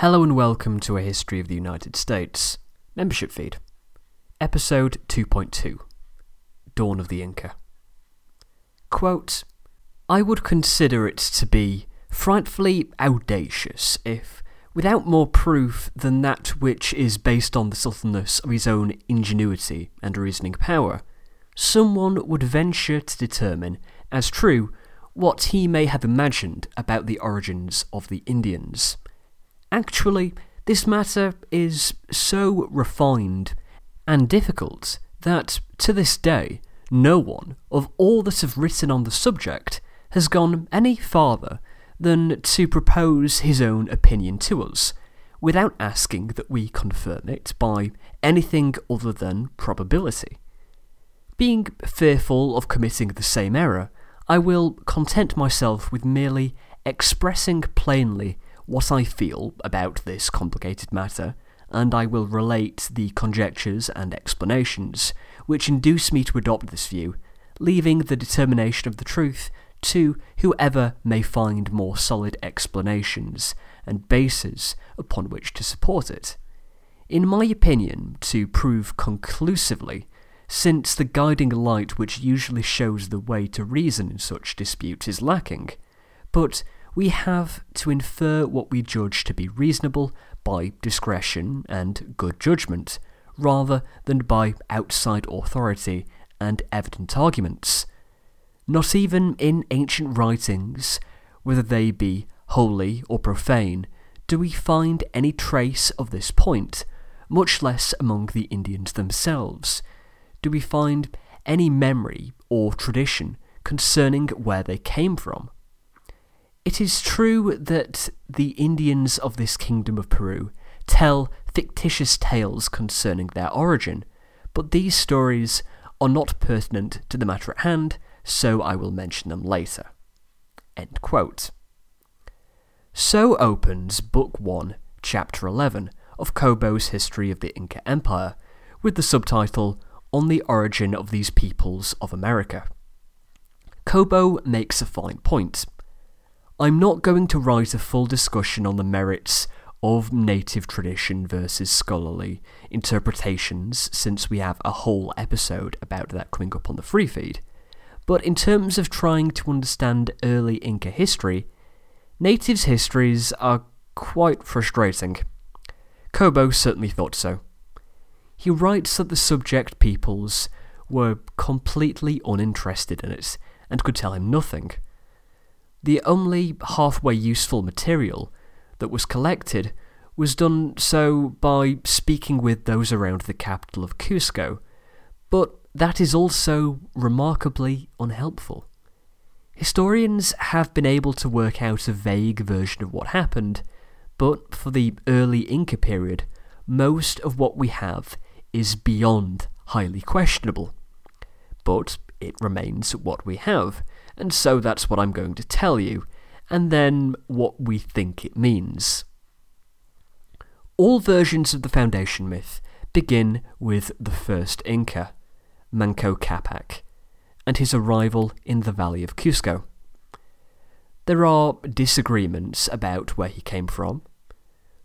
Hello and welcome to A History of the United States membership feed. Episode 2.2 Dawn of the Inca. Quote, I would consider it to be frightfully audacious if, without more proof than that which is based on the subtleness of his own ingenuity and reasoning power, someone would venture to determine as true what he may have imagined about the origins of the Indians. Actually, this matter is so refined and difficult that, to this day, no one, of all that have written on the subject, has gone any farther than to propose his own opinion to us, without asking that we confirm it by anything other than probability. Being fearful of committing the same error, I will content myself with merely expressing plainly what I feel about this complicated matter, and I will relate the conjectures and explanations which induce me to adopt this view, leaving the determination of the truth to whoever may find more solid explanations and bases upon which to support it. In my opinion, to prove conclusively, since the guiding light which usually shows the way to reason in such disputes is lacking, but we have to infer what we judge to be reasonable by discretion and good judgment, rather than by outside authority and evident arguments. Not even in ancient writings, whether they be holy or profane, do we find any trace of this point, much less among the Indians themselves. Do we find any memory or tradition concerning where they came from? It is true that the Indians of this kingdom of Peru tell fictitious tales concerning their origin, but these stories are not pertinent to the matter at hand, so I will mention them later. So opens Book 1, Chapter 11 of Cobo's History of the Inca Empire, with the subtitle On the Origin of These Peoples of America. Cobo makes a fine point. I'm not going to write a full discussion on the merits of native tradition versus scholarly interpretations, since we have a whole episode about that coming up on the free feed. But in terms of trying to understand early Inca history, natives' histories are quite frustrating. Cobo certainly thought so. He writes that the subject peoples were completely uninterested in it and could tell him nothing the only halfway useful material that was collected was done so by speaking with those around the capital of Cusco, but that is also remarkably unhelpful. Historians have been able to work out a vague version of what happened, but for the early Inca period, most of what we have is beyond highly questionable. But it remains what we have, and so that's what I'm going to tell you, and then what we think it means. All versions of the Foundation myth begin with the first Inca, Manco Capac, and his arrival in the Valley of Cusco. There are disagreements about where he came from.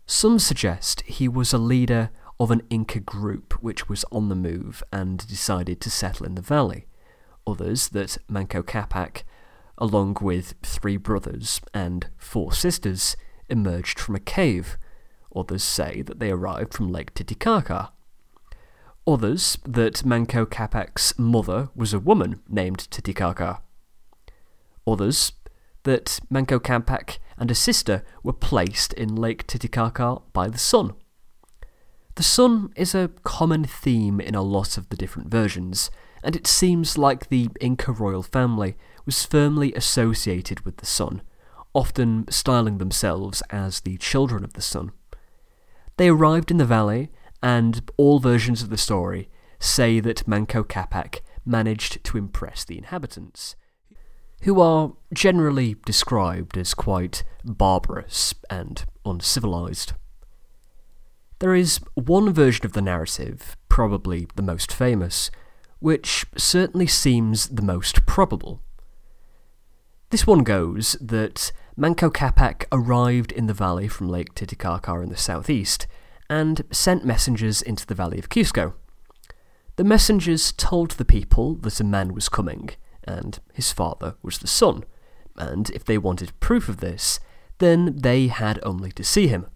Some suggest he was a leader of an Inca group which was on the move and decided to settle in the valley others that Manco Capac, along with three brothers and four sisters, emerged from a cave. Others say that they arrived from Lake Titicaca. Others that Manco Capac's mother was a woman named Titicaca. Others that Manco Capac and a sister were placed in Lake Titicaca by the sun. The sun is a common theme in a lot of the different versions, and it seems like the Inca royal family was firmly associated with the sun, often styling themselves as the children of the sun. They arrived in the valley, and all versions of the story say that Manco Capac managed to impress the inhabitants, who are generally described as quite barbarous and uncivilized. There is one version of the narrative, probably the most famous, which certainly seems the most probable. This one goes that Manco Capac arrived in the valley from Lake Titicaca in the southeast and sent messengers into the valley of Cusco. The messengers told the people that a man was coming, and his father was the sun, and if they wanted proof of this, then they had only to see him.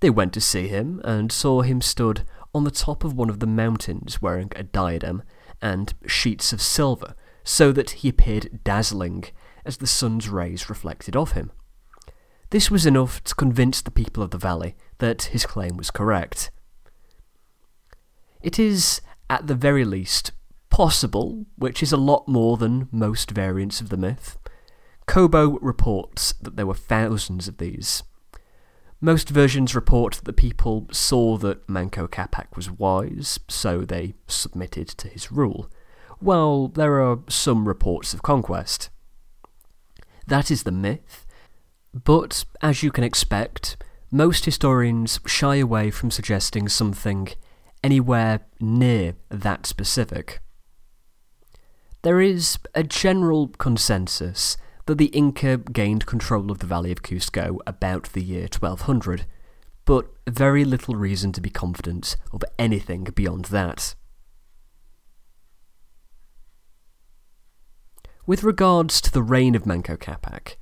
They went to see him and saw him stood on the top of one of the mountains wearing a diadem and sheets of silver, so that he appeared dazzling as the sun's rays reflected off him. This was enough to convince the people of the valley that his claim was correct. It is, at the very least, possible, which is a lot more than most variants of the myth. Cobo reports that there were thousands of these. Most versions report that the people saw that Manco Capac was wise, so they submitted to his rule, while there are some reports of conquest. That is the myth. But, as you can expect, most historians shy away from suggesting something anywhere near that specific. There is a general consensus that the Inca gained control of the Valley of Cusco about the year 1200, but very little reason to be confident of anything beyond that. With regards to the reign of Manco Capac,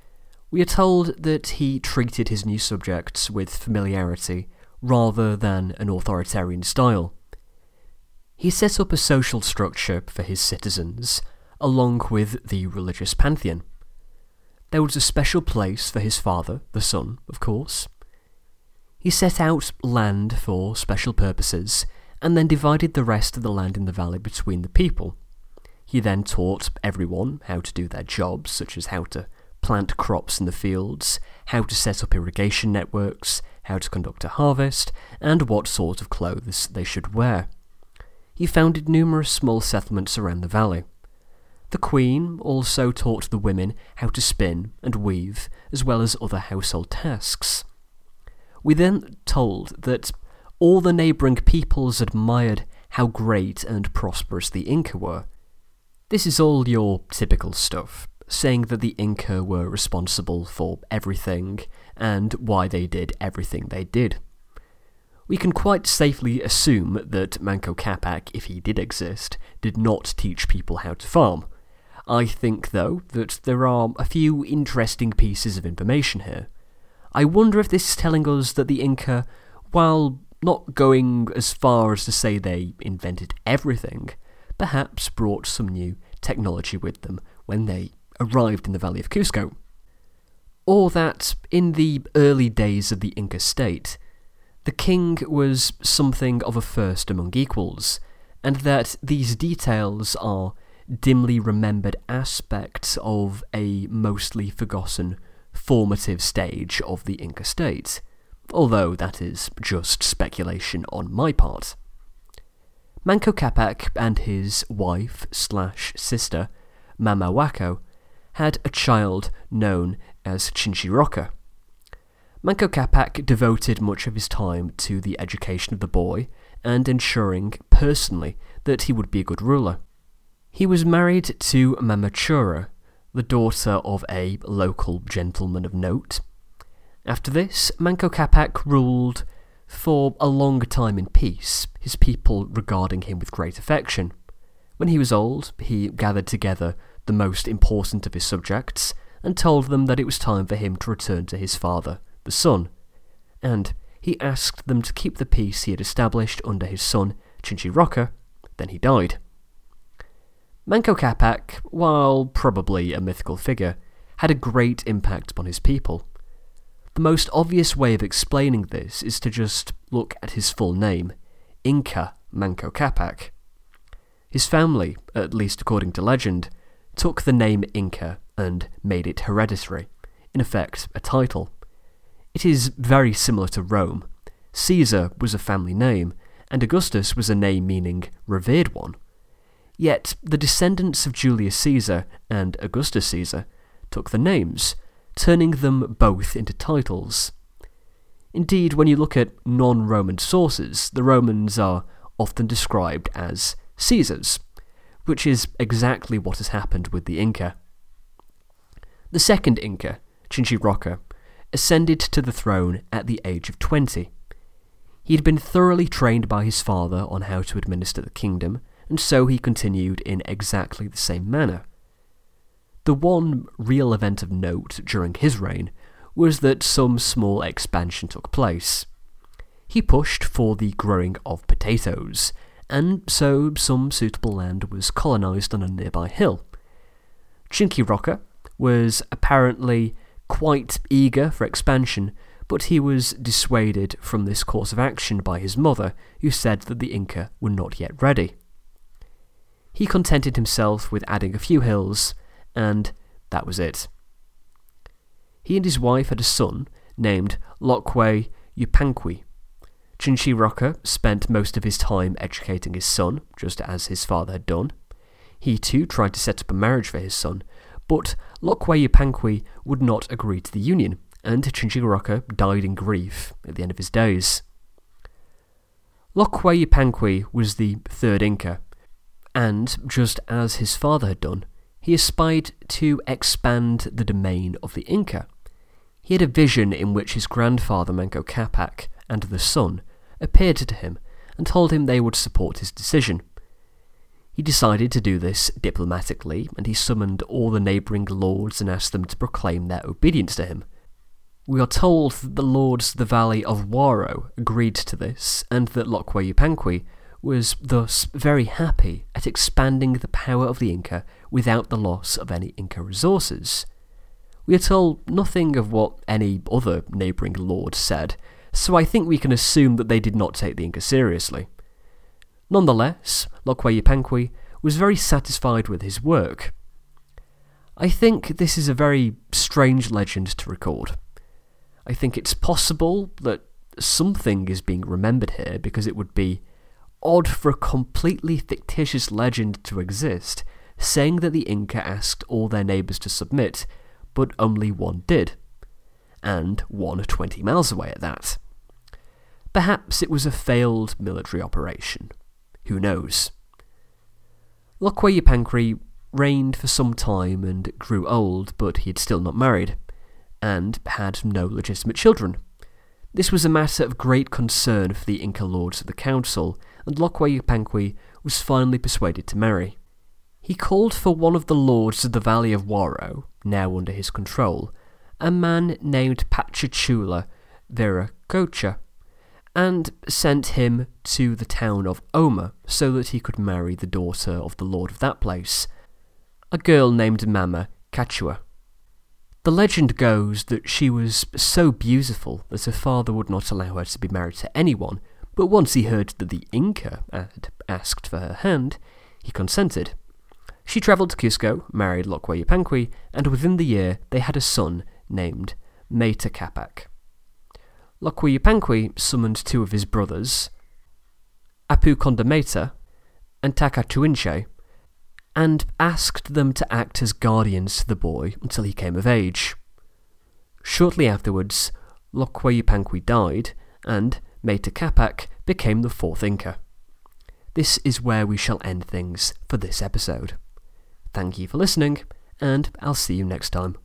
we are told that he treated his new subjects with familiarity rather than an authoritarian style. He set up a social structure for his citizens, along with the religious pantheon. There was a special place for his father, the sun, of course. He set out land for special purposes, and then divided the rest of the land in the valley between the people. He then taught everyone how to do their jobs, such as how to plant crops in the fields, how to set up irrigation networks, how to conduct a harvest, and what sort of clothes they should wear. He founded numerous small settlements around the valley. The queen also taught the women how to spin and weave, as well as other household tasks. We then told that all the neighbouring peoples admired how great and prosperous the Inca were, this is all your typical stuff, saying that the Inca were responsible for everything and why they did everything they did. We can quite safely assume that Manco Capac, if he did exist, did not teach people how to farm. I think, though, that there are a few interesting pieces of information here. I wonder if this is telling us that the Inca, while not going as far as to say they invented everything, perhaps brought some new technology with them when they arrived in the Valley of Cusco. Or that, in the early days of the Inca state, the king was something of a first among equals, and that these details are dimly remembered aspects of a mostly forgotten formative stage of the Inca state, although that is just speculation on my part. Manco Capac and his wife slash sister, Mama Huaco, had a child known as Chinchiroca. Manco Capac devoted much of his time to the education of the boy and ensuring personally that he would be a good ruler. He was married to Mama Chura, the daughter of a local gentleman of note. After this, Manco Capac ruled for a long time in peace, his people regarding him with great affection. When he was old, he gathered together the most important of his subjects and told them that it was time for him to return to his father, the sun, and he asked them to keep the peace he had established under his son, Chinchiroca, then he died. Manco Capac, while probably a mythical figure, had a great impact upon his people. The most obvious way of explaining this is to just look at his full name, Inca Manco Capac. His family, at least according to legend, took the name Inca and made it hereditary, in effect, a title. It is very similar to Rome. Caesar was a family name, and Augustus was a name meaning revered one. Yet the descendants of Julius Caesar and Augustus Caesar took the names, turning them both into titles. Indeed, when you look at non Roman sources, the Romans are often described as Caesars, which is exactly what has happened with the Inca. The second Inca, Chinchiroca, ascended to the throne at the age of 20. He had been thoroughly trained by his father on how to administer the kingdom, and so he continued in exactly the same manner. The one real event of note during his reign was that some small expansion took place. He pushed for the growing of potatoes, and so some suitable land was colonised on a nearby hill. Chinchiroca was apparently quite eager for expansion, but he was dissuaded from this course of action by his mother, who said that the Inca were not yet ready. He contented himself with adding a few hills, and that was it. He and his wife had a son named Lloque Yupanqui. Chinchiroca spent most of his time educating his son, just as his father had done. He too tried to set up a marriage for his son, but Lloque Yupanqui would not agree to the union, and Chinchiroca died in grief at the end of his days. Lloque Yupanqui was the third Inca, and just as his father had done, he aspired to expand the domain of the Inca. He had a vision in which his grandfather Manco Capac and the sun appeared to him and told him they would support his decision. He decided to do this diplomatically, and he summoned all the neighbouring lords and asked them to proclaim their obedience to him. We are told that the lords of the Valley of Waro agreed to this, and that Lloque Yupanqui was thus very happy at expanding the power of the Inca without the loss of any Inca resources. We are told nothing of what any other neighbouring lord said, so I think we can assume that they did not take the Inca seriously. Nonetheless, Lloque Yupanqui was very satisfied with his work. I think this is a very strange legend to record. I think it's possible that something is being remembered here because it would be odd for a completely fictitious legend to exist, saying that the Inca asked all their neighbours to submit, but only one did. And one 20 miles away at that. Perhaps it was a failed military operation. Who knows? Lloque reigned for some time and grew old, but he had still not married, and had no legitimate children. This was a matter of great concern for the Inca lords of the council, and Lloque was finally persuaded to marry. He called for one of the lords of the Valley of Waro, now under his control, a man named Pachachula Viracocha, and sent him to the town of Oma so that he could marry the daughter of the lord of that place, a girl named Mama Cachua. The legend goes that she was so beautiful that her father would not allow her to be married to anyone, but once he heard that the Inca had asked for her hand, he consented. She travelled to Cusco, married Lloque and within the year they had a son named Mayta Capac. Summoned two of his brothers, Apu Condamata and Takatuinche, and asked them to act as guardians to the boy until he came of age. Shortly afterwards, Lloque died, and Mayta Capac became the fourth Inca. This is where we shall end things for this episode. Thank you for listening, and I'll see you next time.